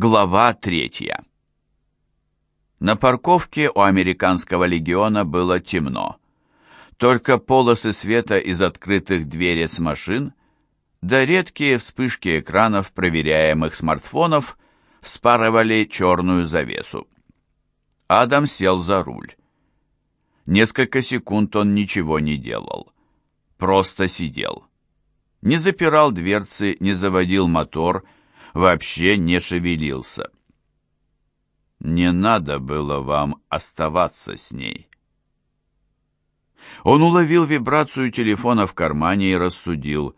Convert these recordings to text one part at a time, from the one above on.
Глава третья. На парковке у американского легиона было темно. Только полосы света из открытых дверец машин, да редкие вспышки экранов проверяемых смартфонов вспарывали черную завесу. Адам сел за руль. Несколько секунд он ничего не делал. Просто сидел. Не запирал дверцы, не заводил мотор, вообще не шевелился. Не надо было вам оставаться с ней. Он уловил вибрацию телефона в кармане и рассудил.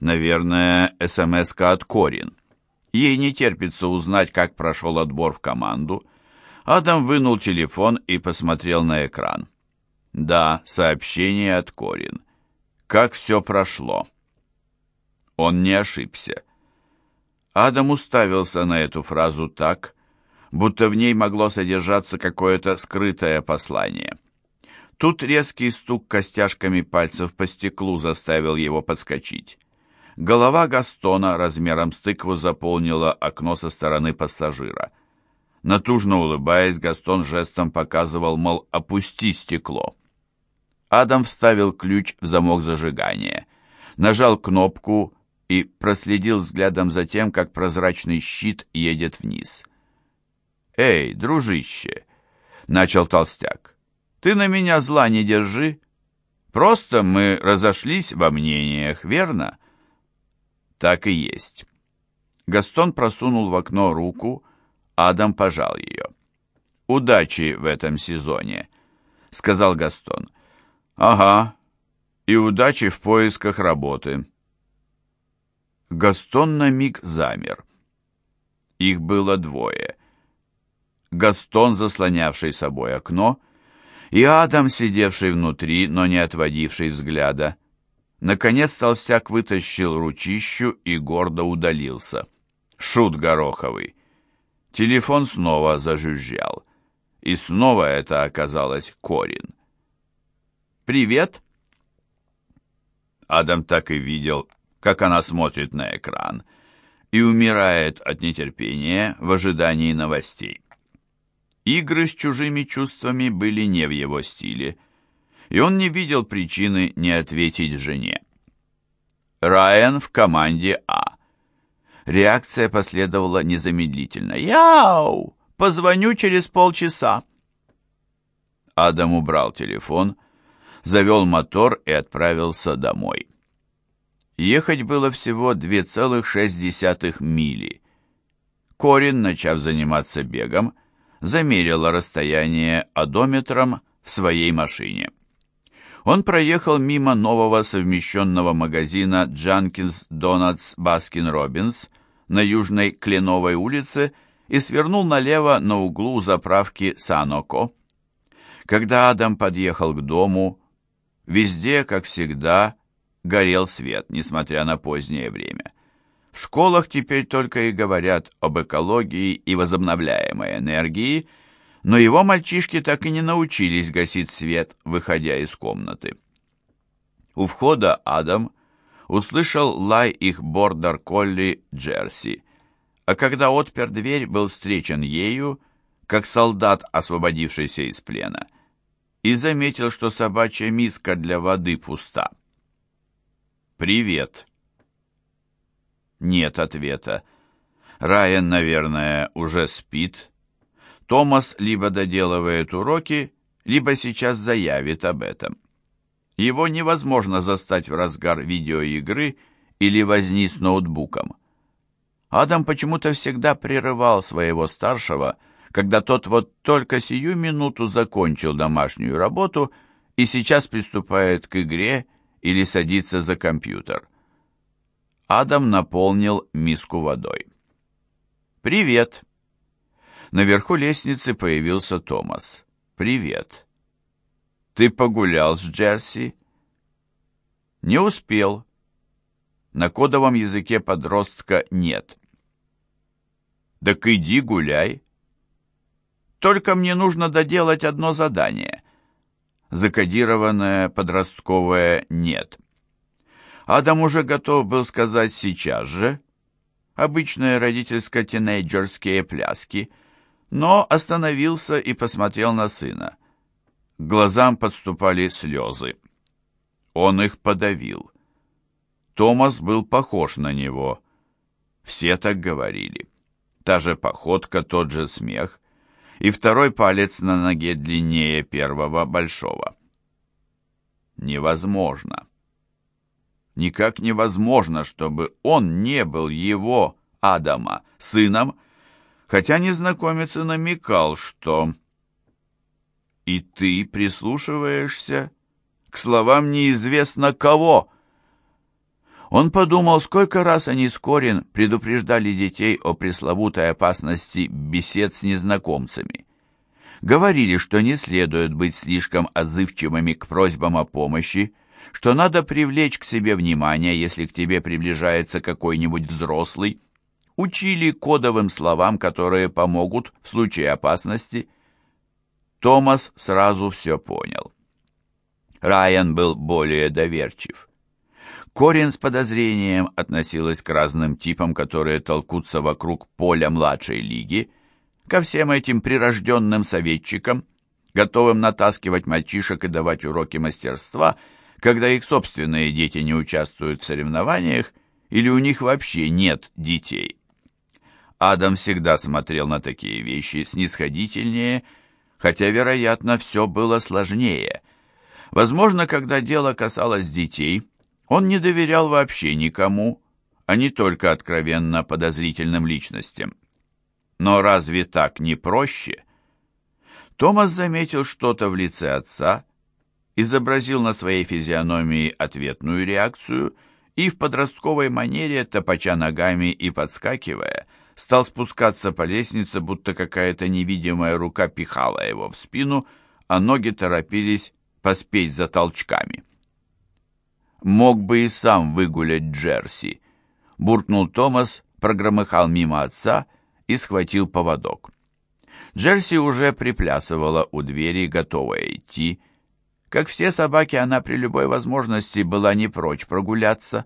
Наверное, смс от Корин. Ей не терпится узнать, как прошел отбор в команду. Адам вынул телефон и посмотрел на экран. Да, сообщение от Корин. Как все прошло. Он не ошибся. Адам уставился на эту фразу так, будто в ней могло содержаться какое-то скрытое послание. Тут резкий стук костяшками пальцев по стеклу заставил его подскочить. Голова Гастона размером с тыкву заполнила окно со стороны пассажира. Натужно улыбаясь, Гастон жестом показывал, мол, опусти стекло. Адам вставил ключ в замок зажигания, нажал кнопку и проследил взглядом за тем, как прозрачный щит едет вниз. «Эй, дружище!» — начал толстяк. «Ты на меня зла не держи. Просто мы разошлись во мнениях, верно?» «Так и есть». Гастон просунул в окно руку, Адам пожал ее. «Удачи в этом сезоне», — сказал Гастон. «Ага, и удачи в поисках работы». Гастон на миг замер. Их было двое. Гастон, заслонявший собой окно, и Адам, сидевший внутри, но не отводивший взгляда. Наконец толстяк вытащил ручищу и гордо удалился. Шут гороховый. Телефон снова зажужжал. И снова это оказалось Корин. «Привет!» Адам так и видел, как она смотрит на экран, и умирает от нетерпения в ожидании новостей. Игры с чужими чувствами были не в его стиле, и он не видел причины не ответить жене. Райан в команде А. Реакция последовала незамедлительно. «Яу! Позвоню через полчаса!» Адам убрал телефон, завел мотор и отправился домой. Ехать было всего 2,6 мили. Корин, начав заниматься бегом, замерила расстояние одометром в своей машине. Он проехал мимо нового совмещенного магазина Dunkin' Donuts Baskin-Robbins на Южной Кленовой улице и свернул налево на углу заправки Sunoco. Когда Адам подъехал к дому, везде, как всегда, горел свет, несмотря на позднее время. В школах теперь только и говорят об экологии и возобновляемой энергии, но его мальчишки так и не научились гасить свет, выходя из комнаты. У входа Адам услышал лай их бордер-колли Джерси, а когда отпер дверь, был встречен ею, как солдат, освободившийся из плена, и заметил, что собачья миска для воды пуста. «Привет». Нет ответа. Райан, наверное, уже спит. Томас либо доделывает уроки, либо сейчас заявит об этом. Его невозможно застать в разгар видеоигры или возни с ноутбуком. Адам почему-то всегда прерывал своего старшего, когда тот вот только сию минуту закончил домашнюю работу и сейчас приступает к игре или садиться за компьютер. Адам наполнил миску водой. «Привет!» Наверху лестницы появился Томас. «Привет!» «Ты погулял с Джерси?» «Не успел. На кодовом языке подростка нет». «Так иди гуляй. Только мне нужно доделать одно задание закодированное подростковое «нет». Адам уже готов был сказать сейчас же, обычные родительско-тинейджерские пляски, но остановился и посмотрел на сына. К глазам подступали слезы. Он их подавил. Томас был похож на него. Все так говорили. Та же походка, тот же смех, и второй палец на ноге длиннее первого большого. Невозможно. Никак невозможно, чтобы он не был его, Адама, сыном, хотя незнакомец и намекал, что... «И ты прислушиваешься к словам неизвестно кого?» Он подумал, сколько раз они с Корин предупреждали детей о пресловутой опасности бесед с незнакомцами. Говорили, что не следует быть слишком отзывчивыми к просьбам о помощи, что надо привлечь к себе внимание, если к тебе приближается какой-нибудь взрослый, учили кодовым словам, которые помогут в случае опасности. Томас сразу все понял. Райан был более доверчив. Корин с подозрением относилась к разным типам, которые толкутся вокруг поля младшей лиги, ко всем этим прирожденным советчикам, готовым натаскивать мальчишек и давать уроки мастерства – когда их собственные дети не участвуют в соревнованиях или у них вообще нет детей. Адам всегда смотрел на такие вещи снисходительнее, хотя, вероятно, все было сложнее. Возможно, когда дело касалось детей, он не доверял вообще никому, а не только откровенно подозрительным личностям. Но разве так не проще? Томас заметил что-то в лице отца, изобразил на своей физиономии ответную реакцию и в подростковой манере, топача ногами и подскакивая, стал спускаться по лестнице, будто какая-то невидимая рука пихала его в спину, а ноги торопились поспеть за толчками. «Мог бы и сам выгулять Джерси», — буркнул Томас, прогромыхал мимо отца и схватил поводок. Джерси уже приплясывала у двери, готовая идти, — как все собаки, она при любой возможности была не прочь прогуляться.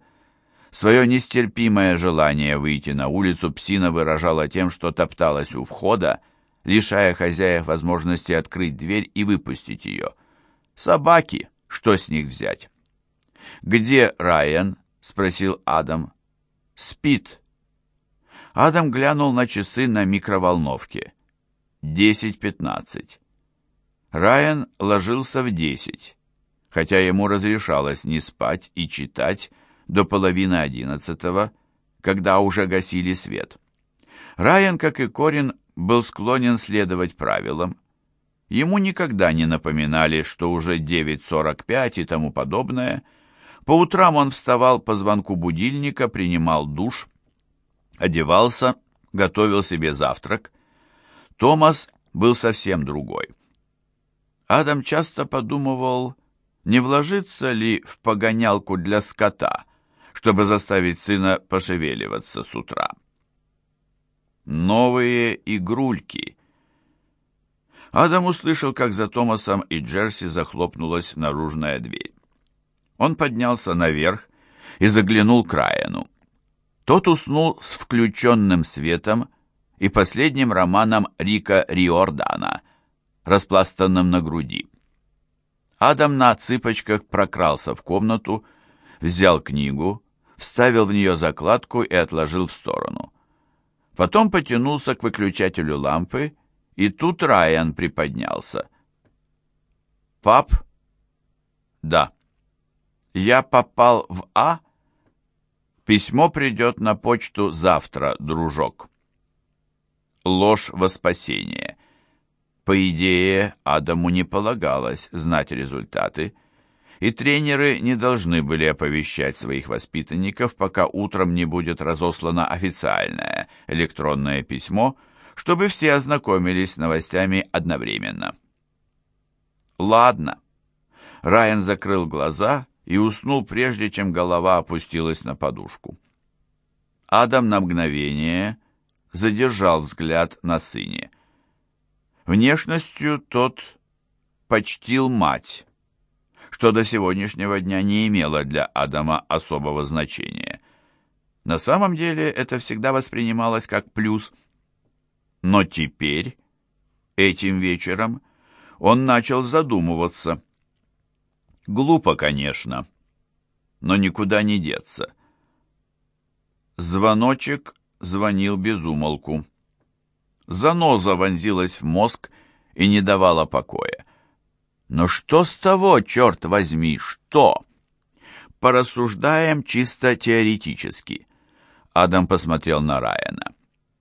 Свое нестерпимое желание выйти на улицу псина выражала тем, что топталась у входа, лишая хозяев возможности открыть дверь и выпустить ее. Собаки, что с них взять? «Где Райан?» — спросил Адам. «Спит». Адам глянул на часы на микроволновке. «Десять пятнадцать». Райан ложился в десять, хотя ему разрешалось не спать и читать до половины одиннадцатого, когда уже гасили свет. Райан, как и Корин, был склонен следовать правилам. Ему никогда не напоминали, что уже 9.45 и тому подобное. По утрам он вставал по звонку будильника, принимал душ, одевался, готовил себе завтрак. Томас был совсем другой. Адам часто подумывал, не вложиться ли в погонялку для скота, чтобы заставить сына пошевеливаться с утра. Новые игрульки. Адам услышал, как за Томасом и Джерси захлопнулась наружная дверь. Он поднялся наверх и заглянул к Райану. Тот уснул с включенным светом и последним романом Рика Риордана распластанном на груди. Адам на цыпочках прокрался в комнату, взял книгу, вставил в нее закладку и отложил в сторону. Потом потянулся к выключателю лампы, и тут Райан приподнялся. «Пап?» «Да». «Я попал в А?» «Письмо придет на почту завтра, дружок». Ложь во спасение. По идее, Адаму не полагалось знать результаты, и тренеры не должны были оповещать своих воспитанников, пока утром не будет разослано официальное электронное письмо, чтобы все ознакомились с новостями одновременно. «Ладно». Райан закрыл глаза и уснул, прежде чем голова опустилась на подушку. Адам на мгновение задержал взгляд на сыне. Внешностью тот почтил мать, что до сегодняшнего дня не имело для Адама особого значения. На самом деле это всегда воспринималось как плюс. Но теперь, этим вечером, он начал задумываться. Глупо, конечно, но никуда не деться. Звоночек звонил без умолку. Заноза вонзилась в мозг и не давала покоя. Но что с того, черт возьми, что? Порассуждаем чисто теоретически. Адам посмотрел на Райана.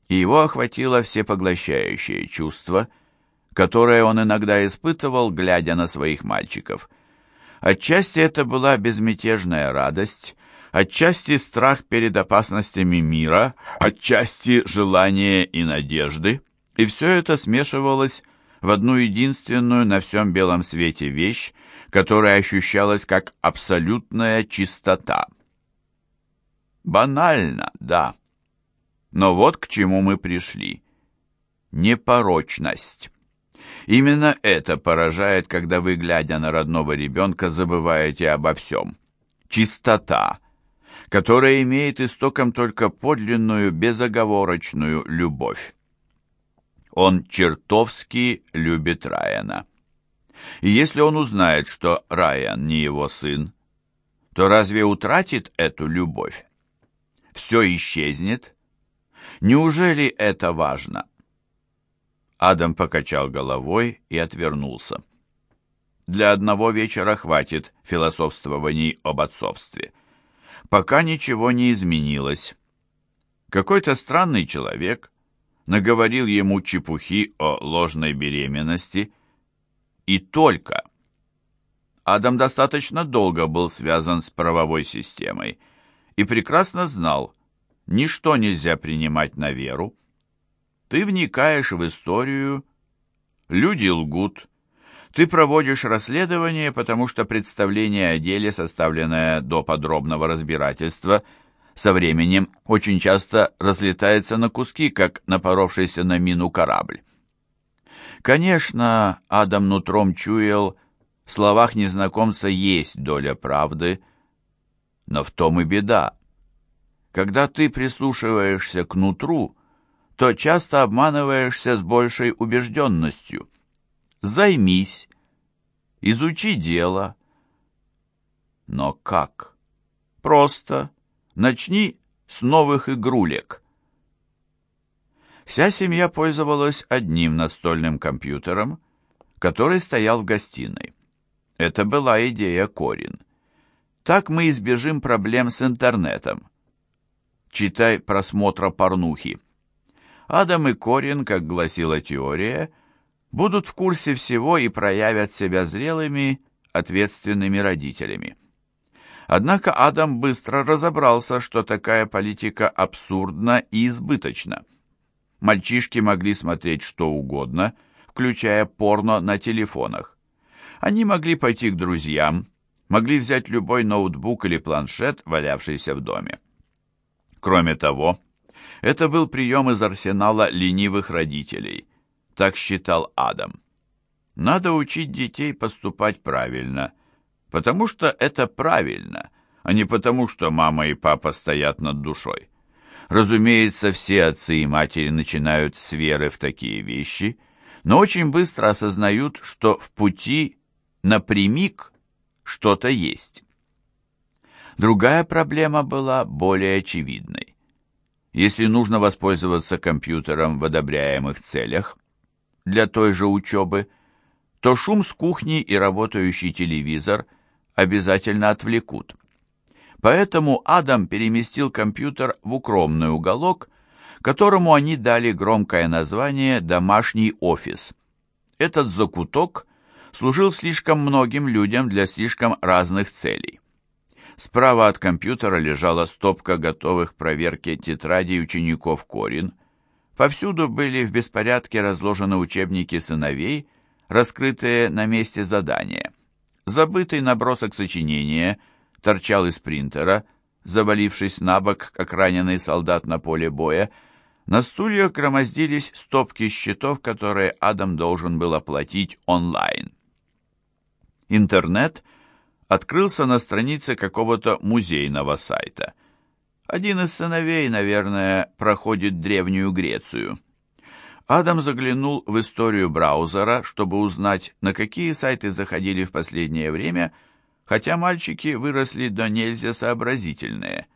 И его охватило всепоглощающее чувство, которое он иногда испытывал, глядя на своих мальчиков. Отчасти это была безмятежная радость, отчасти страх перед опасностями мира, отчасти желание и надежды, и все это смешивалось в одну единственную на всем белом свете вещь, которая ощущалась как абсолютная чистота. Банально, да. Но вот к чему мы пришли. Непорочность. Именно это поражает, когда вы, глядя на родного ребенка, забываете обо всем. Чистота, которая имеет истоком только подлинную, безоговорочную любовь. Он чертовски любит Райана. И если он узнает, что Райан не его сын, то разве утратит эту любовь? Все исчезнет? Неужели это важно? Адам покачал головой и отвернулся. Для одного вечера хватит философствований об отцовстве. Пока ничего не изменилось. Какой-то странный человек наговорил ему чепухи о ложной беременности и только. Адам достаточно долго был связан с правовой системой и прекрасно знал, ничто нельзя принимать на веру. Ты вникаешь в историю, люди лгут, ты проводишь расследование, потому что представление о деле, составленное до подробного разбирательства, со временем очень часто разлетается на куски, как напоровшийся на мину корабль. Конечно, Адам нутром чуял, в словах незнакомца есть доля правды, но в том и беда. Когда ты прислушиваешься к нутру, то часто обманываешься с большей убежденностью. Займись, изучи дело. Но как? Просто начни с новых игрулек. Вся семья пользовалась одним настольным компьютером, который стоял в гостиной. Это была идея Корин. Так мы избежим проблем с интернетом. Читай просмотра порнухи. Адам и Корин, как гласила теория, будут в курсе всего и проявят себя зрелыми, ответственными родителями. Однако Адам быстро разобрался, что такая политика абсурдна и избыточна. Мальчишки могли смотреть что угодно, включая порно на телефонах. Они могли пойти к друзьям, могли взять любой ноутбук или планшет, валявшийся в доме. Кроме того, это был прием из арсенала ленивых родителей, так считал Адам. Надо учить детей поступать правильно, потому что это правильно, а не потому, что мама и папа стоят над душой. Разумеется, все отцы и матери начинают с веры в такие вещи, но очень быстро осознают, что в пути напрямик что-то есть. Другая проблема была более очевидной. Если нужно воспользоваться компьютером в одобряемых целях для той же учебы, то шум с кухни и работающий телевизор обязательно отвлекут. Поэтому Адам переместил компьютер в укромный уголок, которому они дали громкое название «домашний офис». Этот закуток служил слишком многим людям для слишком разных целей. Справа от компьютера лежала стопка готовых проверки тетрадей учеников Корин. Повсюду были в беспорядке разложены учебники сыновей, раскрытые на месте задания. Забытый набросок сочинения – торчал из принтера, завалившись на бок, как раненый солдат на поле боя. На стульях громоздились стопки счетов, которые Адам должен был оплатить онлайн. Интернет открылся на странице какого-то музейного сайта. Один из сыновей, наверное, проходит Древнюю Грецию. Адам заглянул в историю браузера, чтобы узнать, на какие сайты заходили в последнее время, хотя мальчики выросли до нельзя сообразительные.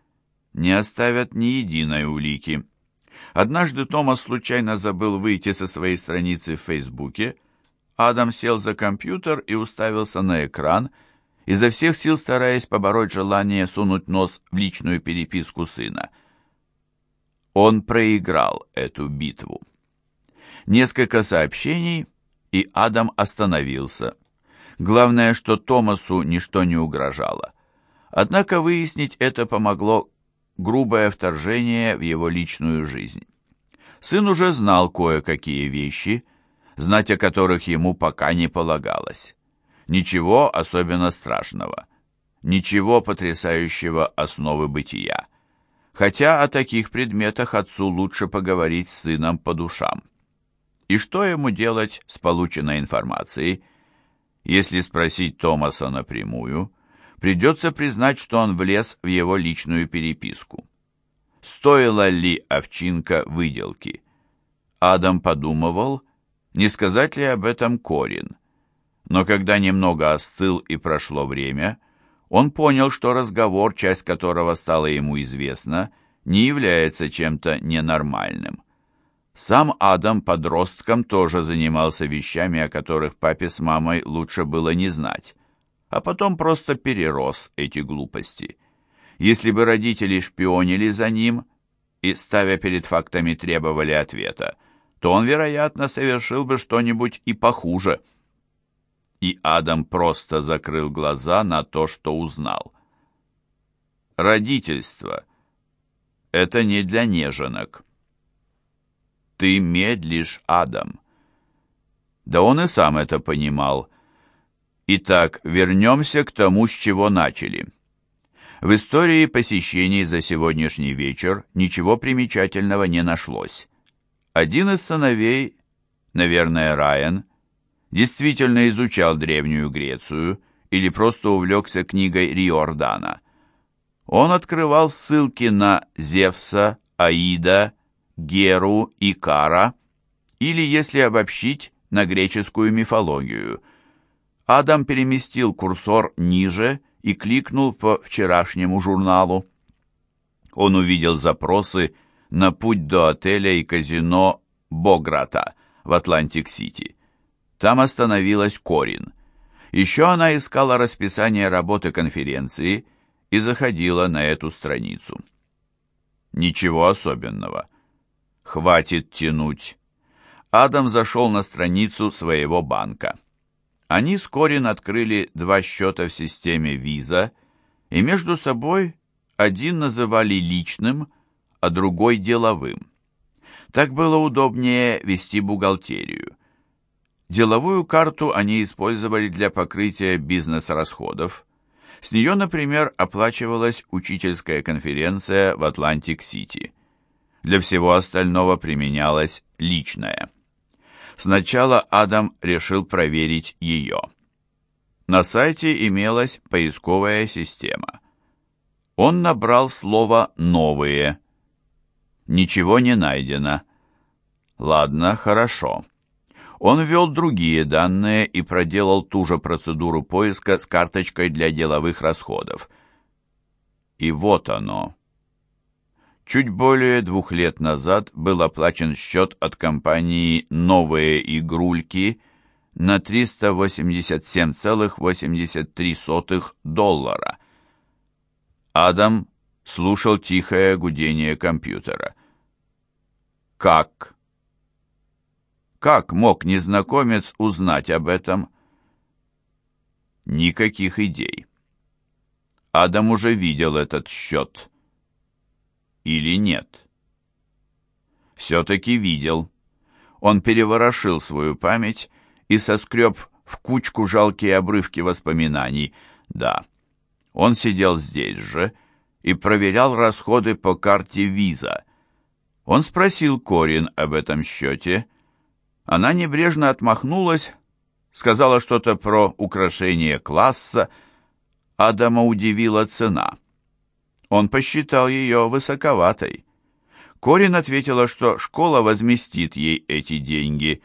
Не оставят ни единой улики. Однажды Томас случайно забыл выйти со своей страницы в Фейсбуке. Адам сел за компьютер и уставился на экран, изо всех сил стараясь побороть желание сунуть нос в личную переписку сына. Он проиграл эту битву. Несколько сообщений, и Адам остановился. Главное, что Томасу ничто не угрожало. Однако выяснить это помогло грубое вторжение в его личную жизнь. Сын уже знал кое-какие вещи, знать о которых ему пока не полагалось. Ничего особенно страшного, ничего потрясающего основы бытия. Хотя о таких предметах отцу лучше поговорить с сыном по душам. И что ему делать с полученной информацией? Если спросить Томаса напрямую, придется признать, что он влез в его личную переписку. Стоила ли овчинка выделки? Адам подумывал, не сказать ли об этом Корин. Но когда немного остыл и прошло время, он понял, что разговор, часть которого стала ему известна, не является чем-то ненормальным. Сам Адам подростком тоже занимался вещами, о которых папе с мамой лучше было не знать, а потом просто перерос эти глупости. Если бы родители шпионили за ним и, ставя перед фактами, требовали ответа, то он, вероятно, совершил бы что-нибудь и похуже. И Адам просто закрыл глаза на то, что узнал. Родительство — это не для неженок. «Ты медлишь, Адам». Да он и сам это понимал. Итак, вернемся к тому, с чего начали. В истории посещений за сегодняшний вечер ничего примечательного не нашлось. Один из сыновей, наверное, Райан, действительно изучал Древнюю Грецию или просто увлекся книгой Риордана. Он открывал ссылки на Зевса, Аида, Геру и Кара, или, если обобщить, на греческую мифологию. Адам переместил курсор ниже и кликнул по вчерашнему журналу. Он увидел запросы на путь до отеля и казино Бограта в Атлантик-Сити. Там остановилась Корин. Еще она искала расписание работы конференции и заходила на эту страницу. Ничего особенного. Хватит тянуть. Адам зашел на страницу своего банка. Они с Корин открыли два счета в системе Visa и между собой один называли личным, а другой деловым. Так было удобнее вести бухгалтерию. Деловую карту они использовали для покрытия бизнес-расходов. С нее, например, оплачивалась учительская конференция в Атлантик-Сити. Для всего остального применялось личное. Сначала Адам решил проверить ее. На сайте имелась поисковая система. Он набрал слово «новые». Ничего не найдено. Ладно, хорошо. Он ввел другие данные и проделал ту же процедуру поиска с карточкой для деловых расходов. И вот оно. Чуть более двух лет назад был оплачен счет от компании «Новые игрульки» на 387,83 доллара. Адам слушал тихое гудение компьютера. Как? Как мог незнакомец узнать об этом? Никаких идей. Адам уже видел этот счет или нет? Все-таки видел. Он переворошил свою память и соскреб в кучку жалкие обрывки воспоминаний. Да, он сидел здесь же и проверял расходы по карте виза. Он спросил Корин об этом счете. Она небрежно отмахнулась, сказала что-то про украшение класса. Адама удивила цена. Он посчитал ее высоковатой. Корин ответила, что школа возместит ей эти деньги.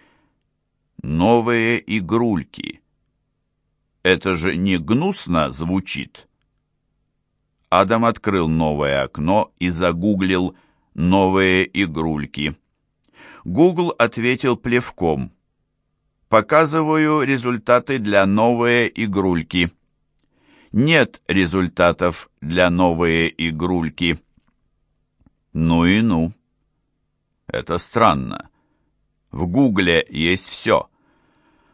Новые игрульки. Это же не гнусно звучит. Адам открыл новое окно и загуглил «новые игрульки». Google ответил плевком. «Показываю результаты для новые игрульки». Нет результатов для новые игрульки. Ну и ну. Это странно. В Гугле есть все.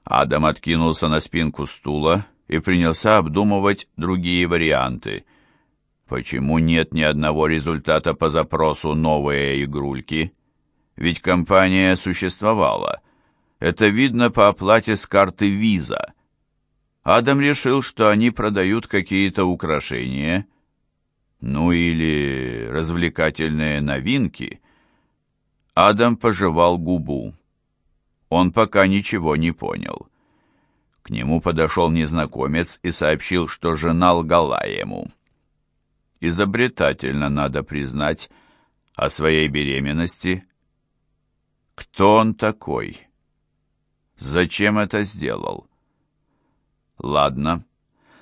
Адам откинулся на спинку стула и принялся обдумывать другие варианты. Почему нет ни одного результата по запросу «новые игрульки»? Ведь компания существовала. Это видно по оплате с карты Visa. Адам решил, что они продают какие-то украшения, ну или развлекательные новинки. Адам пожевал губу. Он пока ничего не понял. К нему подошел незнакомец и сообщил, что жена лгала ему изобретательно, надо признать, о своей беременности. Кто он такой? Зачем это сделал? Ладно,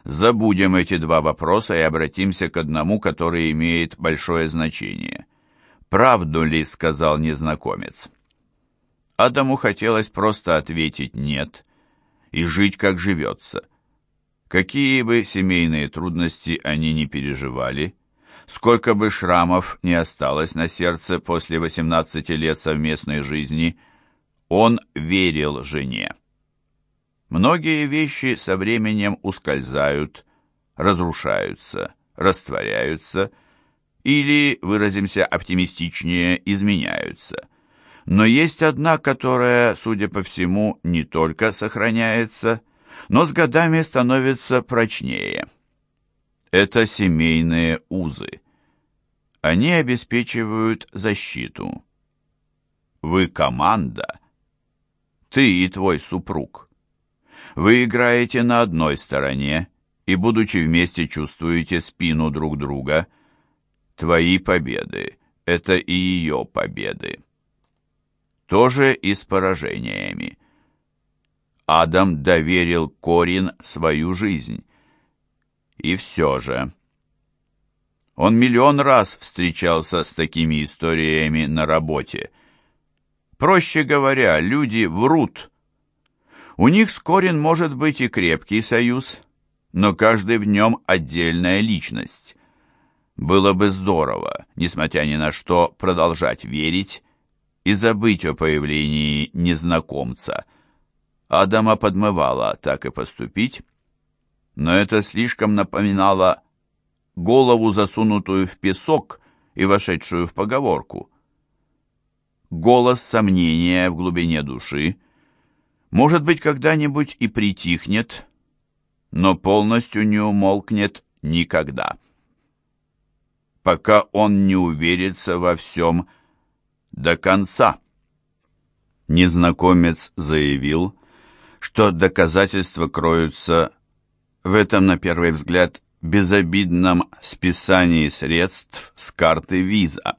забудем эти два вопроса и обратимся к одному, который имеет большое значение. «Правду ли?» — сказал незнакомец. Адаму хотелось просто ответить «нет» и жить, как живется. Какие бы семейные трудности они ни переживали, сколько бы шрамов не осталось на сердце после 18 лет совместной жизни, он верил жене. Многие вещи со временем ускользают, разрушаются, растворяются или, выразимся оптимистичнее, изменяются. Но есть одна, которая, судя по всему, не только сохраняется, но с годами становится прочнее. Это семейные узы. Они обеспечивают защиту. Вы команда. Ты и твой супруг. Вы играете на одной стороне и, будучи вместе, чувствуете спину друг друга. Твои победы — это и ее победы. Тоже и с поражениями. Адам доверил Корин свою жизнь. И все же... Он миллион раз встречался с такими историями на работе. Проще говоря, люди врут. У них с Корин может быть и крепкий союз, но каждый в нем отдельная личность. Было бы здорово, несмотря ни на что, продолжать верить и забыть о появлении незнакомца – Адама подмывала так и поступить, но это слишком напоминало голову, засунутую в песок и вошедшую в поговорку. Голос сомнения в глубине души, может быть, когда-нибудь и притихнет, но полностью не умолкнет никогда. Пока он не уверится во всем до конца. Незнакомец заявил, что доказательства кроются в этом, на первый взгляд, безобидном списании средств с карты виза.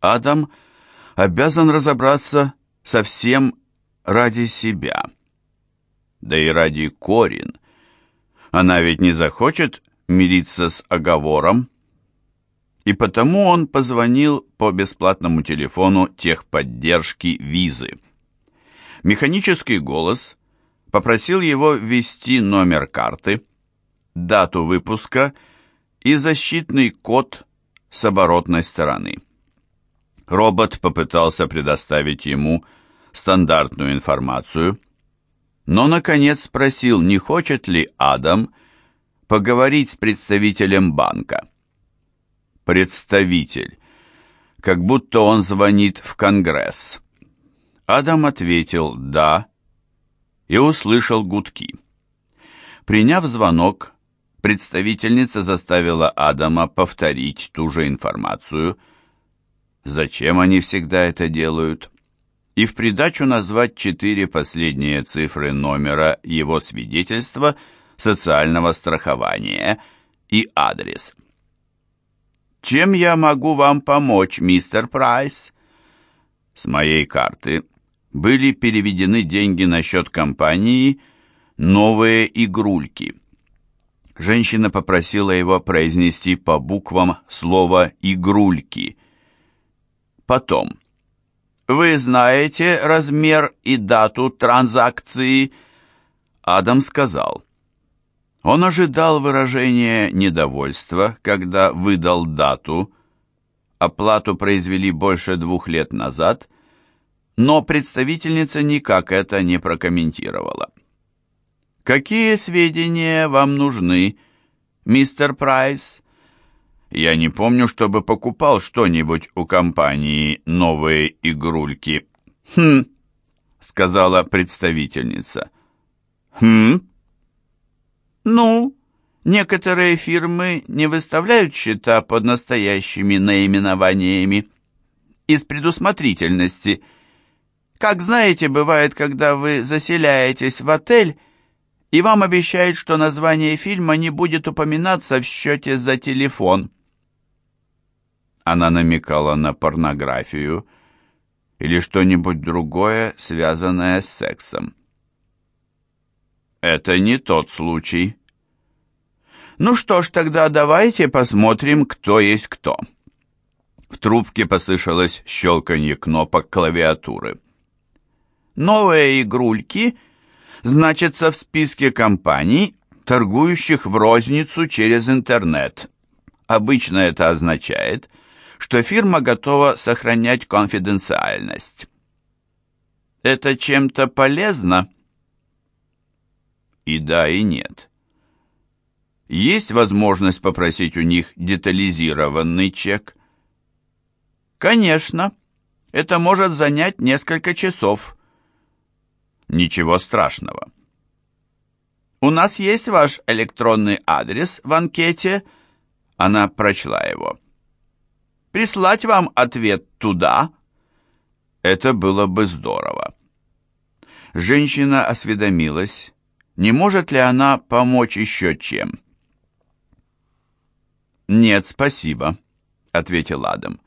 Адам обязан разобраться совсем ради себя. Да и ради Корин. Она ведь не захочет мириться с оговором. И потому он позвонил по бесплатному телефону техподдержки визы. Механический голос попросил его ввести номер карты, дату выпуска и защитный код с оборотной стороны. Робот попытался предоставить ему стандартную информацию, но, наконец, спросил, не хочет ли Адам поговорить с представителем банка. Представитель, как будто он звонит в Конгресс. Адам ответил «да» и услышал гудки. Приняв звонок, представительница заставила Адама повторить ту же информацию. Зачем они всегда это делают? И в придачу назвать четыре последние цифры номера его свидетельства социального страхования и адрес. «Чем я могу вам помочь, мистер Прайс?» С моей карты были переведены деньги на счет компании «Новые игрульки». Женщина попросила его произнести по буквам слово «игрульки». Потом. «Вы знаете размер и дату транзакции?» Адам сказал. Он ожидал выражения недовольства, когда выдал дату. Оплату произвели больше двух лет назад, но представительница никак это не прокомментировала. «Какие сведения вам нужны, мистер Прайс?» «Я не помню, чтобы покупал что-нибудь у компании «Новые игрульки». «Хм», — сказала представительница. «Хм?» «Ну, некоторые фирмы не выставляют счета под настоящими наименованиями. Из предусмотрительности. Как знаете, бывает, когда вы заселяетесь в отель, и вам обещают, что название фильма не будет упоминаться в счете за телефон». Она намекала на порнографию или что-нибудь другое, связанное с сексом. Это не тот случай. Ну что ж, тогда давайте посмотрим, кто есть кто. В трубке послышалось щелканье кнопок клавиатуры. Новые игрульки значатся в списке компаний, торгующих в розницу через интернет. Обычно это означает, что фирма готова сохранять конфиденциальность. Это чем-то полезно? И да, и нет. Есть возможность попросить у них детализированный чек? Конечно. Это может занять несколько часов. Ничего страшного. У нас есть ваш электронный адрес в анкете. Она прочла его. Прислать вам ответ туда? Это было бы здорово. Женщина осведомилась, не может ли она помочь еще чем? «Нет, спасибо», — ответил Адам.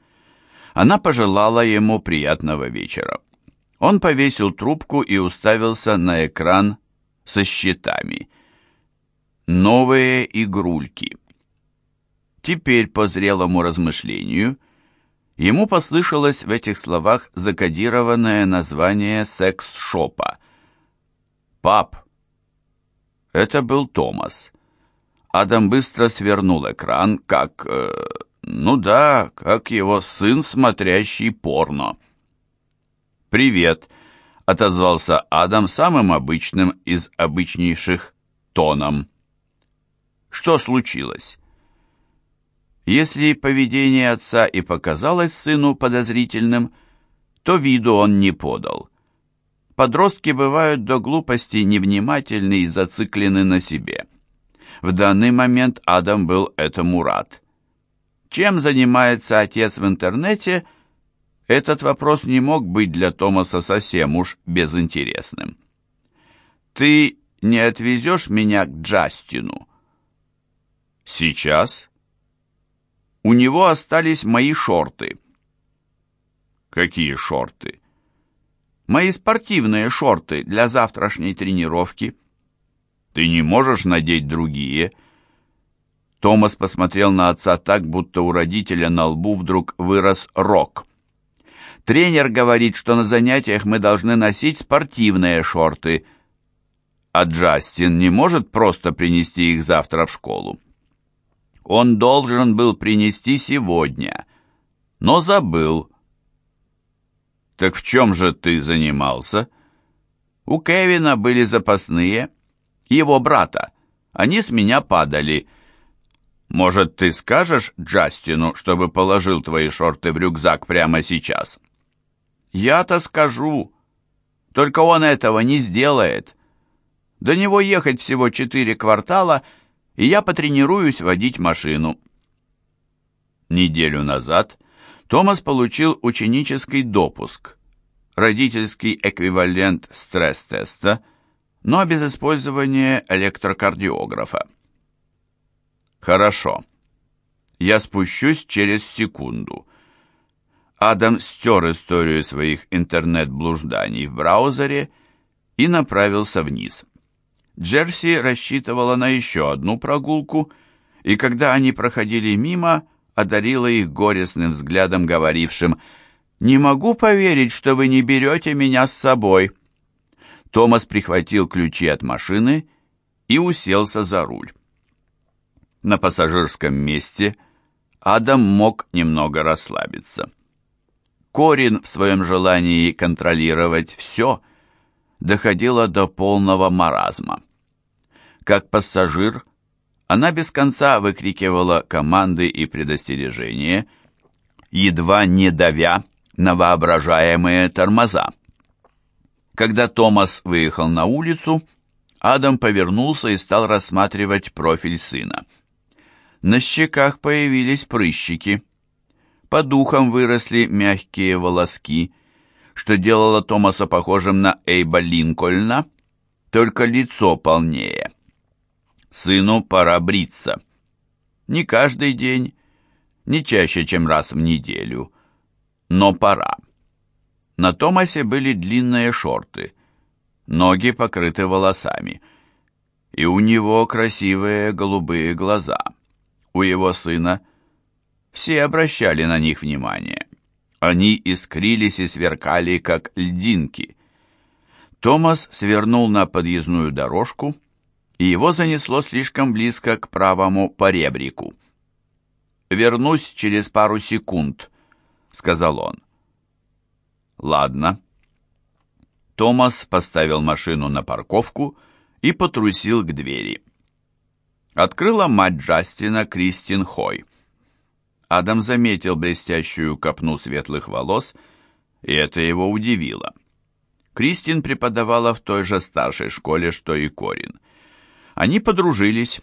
Она пожелала ему приятного вечера. Он повесил трубку и уставился на экран со счетами. Новые игрульки. Теперь, по зрелому размышлению, ему послышалось в этих словах закодированное название секс-шопа. «Пап, это был Томас. Адам быстро свернул экран, как... Э, ну да, как его сын, смотрящий порно. «Привет», — отозвался Адам самым обычным из обычнейших тоном. «Что случилось?» Если поведение отца и показалось сыну подозрительным, то виду он не подал. Подростки бывают до глупости невнимательны и зациклены на себе. В данный момент Адам был этому рад. Чем занимается отец в интернете, этот вопрос не мог быть для Томаса совсем уж безинтересным. «Ты не отвезешь меня к Джастину?» «Сейчас?» «У него остались мои шорты». «Какие шорты?» мои спортивные шорты для завтрашней тренировки. Ты не можешь надеть другие?» Томас посмотрел на отца так, будто у родителя на лбу вдруг вырос рог. «Тренер говорит, что на занятиях мы должны носить спортивные шорты, а Джастин не может просто принести их завтра в школу. Он должен был принести сегодня, но забыл, «Так в чем же ты занимался?» «У Кевина были запасные, его брата. Они с меня падали». «Может, ты скажешь Джастину, чтобы положил твои шорты в рюкзак прямо сейчас?» «Я-то скажу. Только он этого не сделает. До него ехать всего четыре квартала, и я потренируюсь водить машину». Неделю назад Томас получил ученический допуск, родительский эквивалент стресс-теста, но без использования электрокардиографа. Хорошо. Я спущусь через секунду. Адам стер историю своих интернет-блужданий в браузере и направился вниз. Джерси рассчитывала на еще одну прогулку, и когда они проходили мимо, одарила их горестным взглядом, говорившим «Не могу поверить, что вы не берете меня с собой». Томас прихватил ключи от машины и уселся за руль. На пассажирском месте Адам мог немного расслабиться. Корин в своем желании контролировать все доходила до полного маразма. Как пассажир, она без конца выкрикивала команды и предостережения, едва не давя на воображаемые тормоза. Когда Томас выехал на улицу, Адам повернулся и стал рассматривать профиль сына. На щеках появились прыщики. По духам выросли мягкие волоски, что делало Томаса похожим на Эйба Линкольна, только лицо полнее. Сыну пора бриться. Не каждый день, не чаще, чем раз в неделю, но пора. На Томасе были длинные шорты, ноги покрыты волосами, и у него красивые голубые глаза. У его сына все обращали на них внимание. Они искрились и сверкали, как льдинки. Томас свернул на подъездную дорожку, и его занесло слишком близко к правому поребрику. «Вернусь через пару секунд», — сказал он. «Ладно». Томас поставил машину на парковку и потрусил к двери. Открыла мать Джастина Кристин Хой. Адам заметил блестящую копну светлых волос, и это его удивило. Кристин преподавала в той же старшей школе, что и Корин. Они подружились.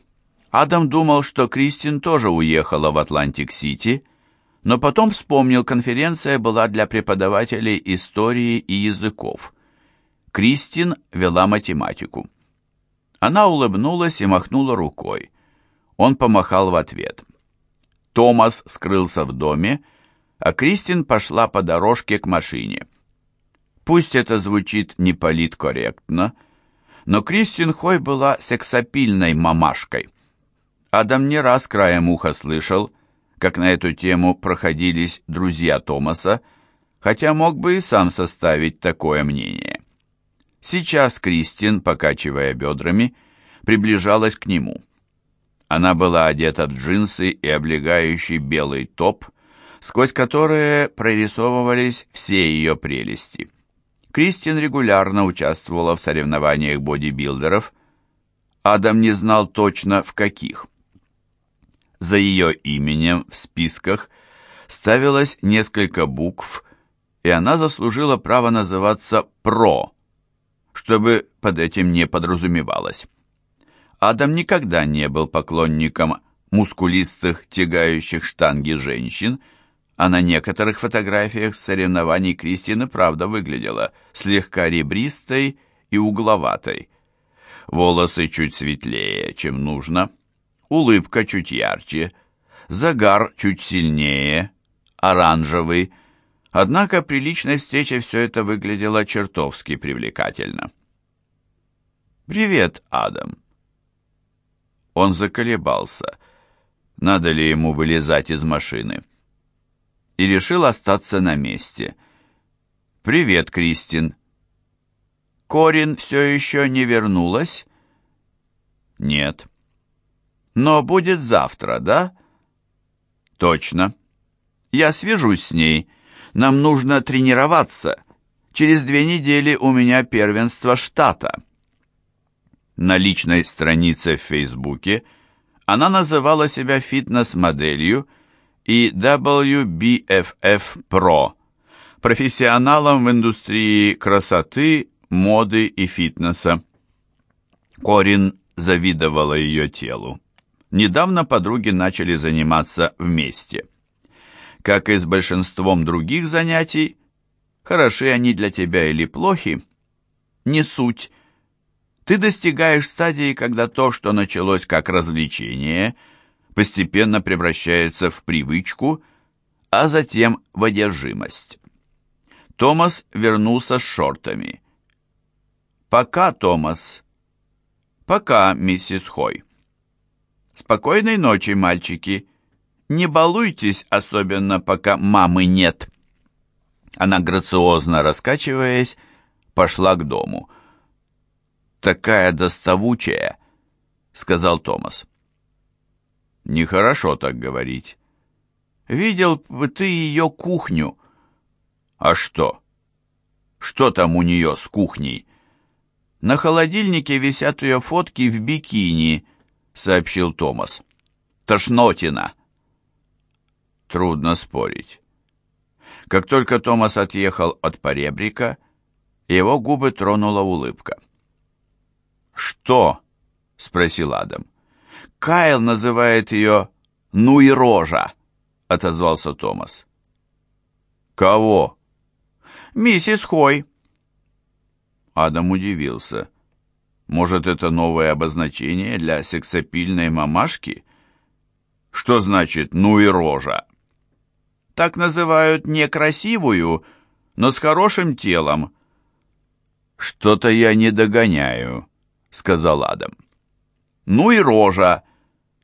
Адам думал, что Кристин тоже уехала в Атлантик-Сити, но потом вспомнил, конференция была для преподавателей истории и языков. Кристин вела математику. Она улыбнулась и махнула рукой. Он помахал в ответ. Томас скрылся в доме, а Кристин пошла по дорожке к машине. Пусть это звучит не политкорректно, но Кристин Хой была сексапильной мамашкой. Адам не раз краем уха слышал, как на эту тему проходились друзья Томаса, хотя мог бы и сам составить такое мнение. Сейчас Кристин, покачивая бедрами, приближалась к нему. Она была одета в джинсы и облегающий белый топ, сквозь которые прорисовывались все ее прелести. Кристин регулярно участвовала в соревнованиях бодибилдеров. Адам не знал точно в каких. За ее именем в списках ставилось несколько букв, и она заслужила право называться «Про», чтобы под этим не подразумевалось. Адам никогда не был поклонником мускулистых, тягающих штанги женщин, а на некоторых фотографиях соревнований Кристина правда выглядела слегка ребристой и угловатой. Волосы чуть светлее, чем нужно – улыбка чуть ярче, загар чуть сильнее, оранжевый. Однако при личной встрече все это выглядело чертовски привлекательно. «Привет, Адам». Он заколебался, надо ли ему вылезать из машины, и решил остаться на месте. «Привет, Кристин». «Корин все еще не вернулась?» «Нет». Но будет завтра, да? Точно. Я свяжусь с ней. Нам нужно тренироваться. Через две недели у меня первенство штата. На личной странице в Фейсбуке она называла себя фитнес-моделью и WBFF Pro, профессионалом в индустрии красоты, моды и фитнеса. Корин завидовала ее телу. Недавно подруги начали заниматься вместе. Как и с большинством других занятий, хороши они для тебя или плохи, не суть. Ты достигаешь стадии, когда то, что началось как развлечение, постепенно превращается в привычку, а затем в одержимость. Томас вернулся с шортами. «Пока, Томас». «Пока, миссис Хой». «Спокойной ночи, мальчики. Не балуйтесь, особенно пока мамы нет». Она, грациозно раскачиваясь, пошла к дому. «Такая доставучая», — сказал Томас. «Нехорошо так говорить. Видел бы ты ее кухню». «А что? Что там у нее с кухней?» «На холодильнике висят ее фотки в бикини», — сообщил Томас. «Тошнотина». Трудно спорить. Как только Томас отъехал от поребрика, его губы тронула улыбка. «Что?» — спросил Адам. «Кайл называет ее «ну и рожа», — отозвался Томас. «Кого?» «Миссис Хой». Адам удивился. «Может, это новое обозначение для сексапильной мамашки?» «Что значит «ну и рожа»?» Так называют некрасивую, но с хорошим телом. Что-то я не догоняю, сказал Адам. Ну и рожа.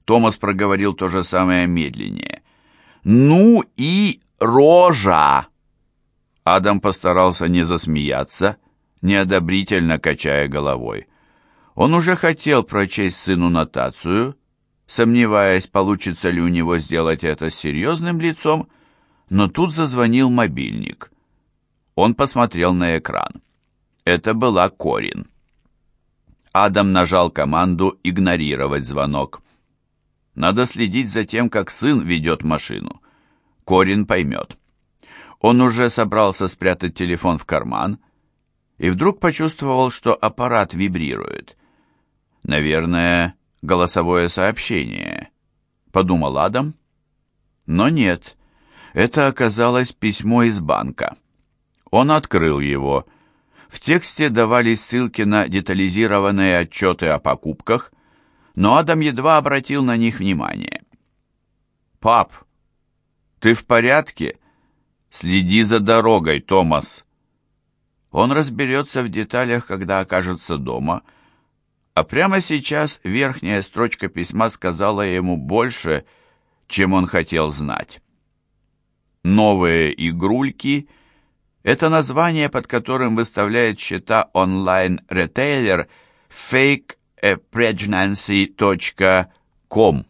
Томас проговорил то же самое медленнее. Ну и рожа. Адам постарался не засмеяться, неодобрительно качая головой. Он уже хотел прочесть сыну нотацию, сомневаясь, получится ли у него сделать это с серьезным лицом, но тут зазвонил мобильник. Он посмотрел на экран. Это была Корин. Адам нажал команду «Игнорировать звонок». Надо следить за тем, как сын ведет машину. Корин поймет. Он уже собрался спрятать телефон в карман и вдруг почувствовал, что аппарат вибрирует. «Наверное, голосовое сообщение», — подумал Адам. Но нет, это оказалось письмо из банка. Он открыл его. В тексте давались ссылки на детализированные отчеты о покупках, но Адам едва обратил на них внимание. «Пап, ты в порядке? Следи за дорогой, Томас!» Он разберется в деталях, когда окажется дома, а прямо сейчас верхняя строчка письма сказала ему больше, чем он хотел знать. Новые игрульки – это название, под которым выставляет счета онлайн-ретейлер fakepregnancy.com.